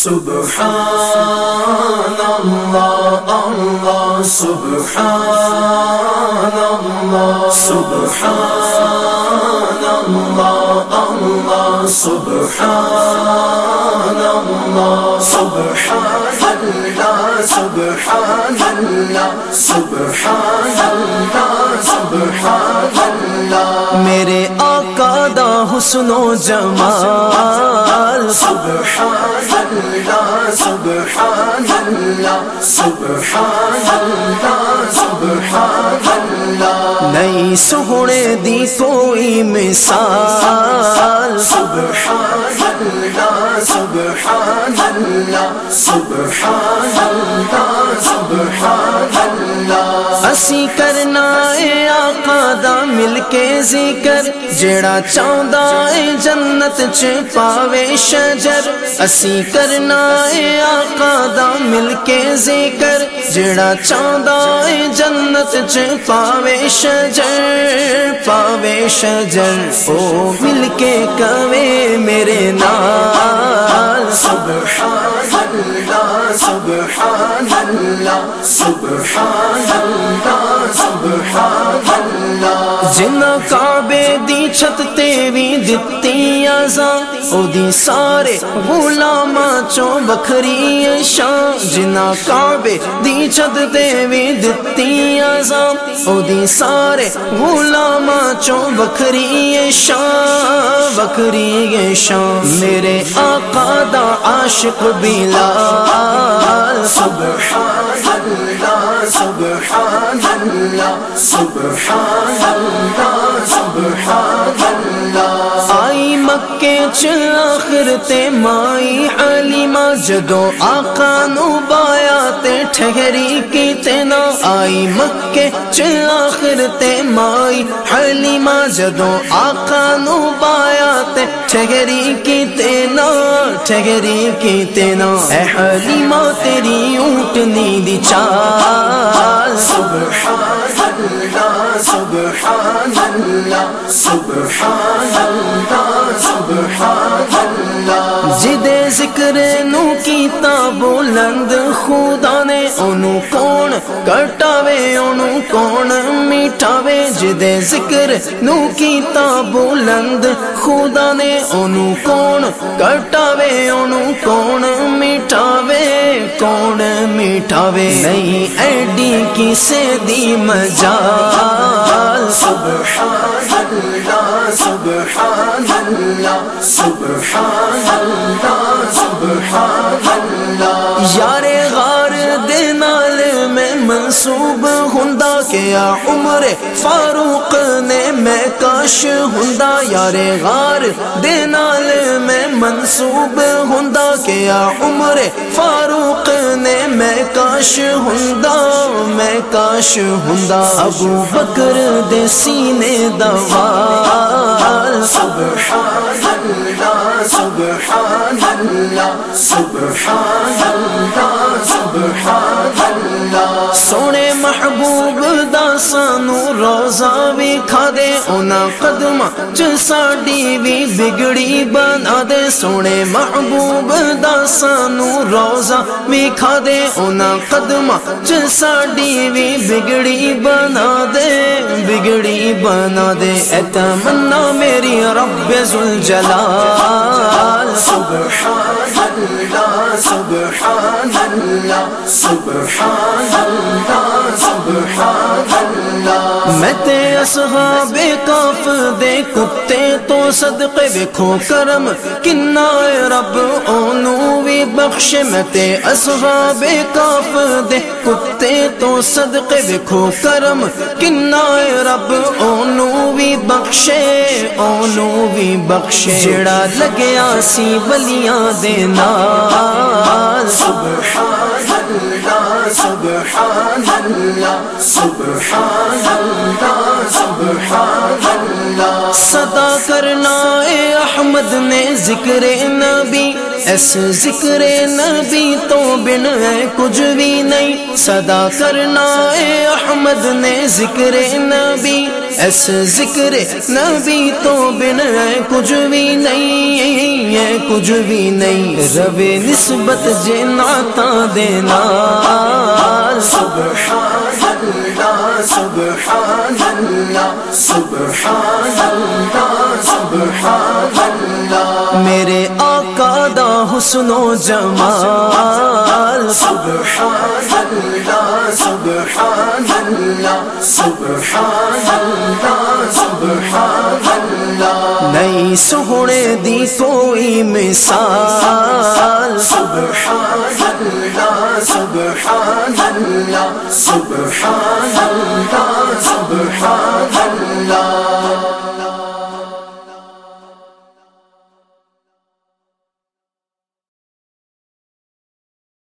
سبحان اللہ اللہ سبحان اللہ سبحان اللہ اللہ سبحان اللہ سبحان اللہ سبحان اللہ سبحان اللہ سبحان اللہ میرے حسن و جمال سبحان اللہ سبحان اللہ سبحان اللہ سبحان اللہ دی کوئی مثال سبحان اللہ سبحان اللہ سبحان اللہ سبحان اللہ اسی کرنا اے آقا دا مل کے ذکر، جیڑا چاہندا اے جنت چ پاوے شجر۔ اسی کرنا اے آقا دا مل کے ذکر، جیڑا چاہندا اے جنت چ پاوے شجر۔ پاوے شجر، او مل کے کوے میرے نال۔ سبحان اللہ سبحان اللہ سبحان اللہ۔ جن کا چھت تے دتی ازاں او دی سارے غلاماں چوں بکھری شان جنا کعبے دی چھت تے دتی ازاں او دی سارے غلاماں چوں بکھری شان بکھری شان میرے آقا دا عاشق بلال، سبحان اللہ سبحان اللہ سبحان اللہ سبحان اللہ مکے چ تے مائی حلیمہ جدو آقا نو بایا تے ٹھہری کی تے نا آئی مکے چ تے مائی حلیمہ جدو آقا نو بایا تے ٹھہری کی تے نا ٹھہری کی تے نا اے حلیمہ تیری اونٹنی دی چال سبحان اللہ سبحان اللہ سبحان اللہ جدے ذکر نو کیتا، بلند خدا نے اونوں کون کٹاوے، اونوں کون میٹھاوے۔ جدے ذکر نو کیتا، بلند خدا نے اونوں کون کٹاوے، اونوں کون میٹھاوے کون میٹھاوے نہیں ایڈی کسے دی مجال سبحان اللہ سبحان اللہ سبحان اللہ سبحان اللہ یار میں منسوب ہوندا کہ آ عمر فاروق نے میں کاش ہوندا یار غار دے نال میں منسوب ہوندا کہ آ عمر فاروق نے میں کاش ہوندا میں کاش ہوندا ابو بکر دے سینے دا سبحان اللہ سبحان اللہ سبحان اللہ سبحان سانو روزہ بھی کھا دے، اونا قدم چ ساڈی بھی بگڑی بنا دے۔ سونے محبوب دا سانو روزہ بھی کھا دے، اونا قدم چ ساڈی بھی بگڑی بنا دے۔ بگڑی بنا دے، اے تمنا میری رب ذوالجلال۔ سبحان اللہ سبحان اللہ سبحان اللہ سبحان اللہ میں تے اصحاب کاف دے کتے صدقے ویکھو کرم کنا رب اونو وی بخش میں تے اصحاب کاف دے کتے تو صدقے ویکھو کرم کنا رب اونو وی بخشے اونو وی بخشے جڑا لگیا سی ولیاں دے نال سبحان اللہ سبحان اللہ سبحان اللہ سبحان اللہ کرنا اے احمد نے ذکر نبی اس ذکر نبی تو بن ہے کچھ بھی نہیں۔ صدا کرنا اے احمد نے ذکر نبی ایسے ذکر نبی تو بن ہے کچھ بھی نہیں۔ ہے کچھ بھی نہیں روے نسبت جناتا دینا۔ سبحان اللہ سبحان اللہ سبحان اللہ میرے آقا دا حسن و جمال۔ سبحان اللہ سبحان اللہ سبحان اللہ سبحان اللہ نہیں سونے دی کوئی مثال۔ سبحان اللہ سبحان اللہ سبحان اللہ سبحان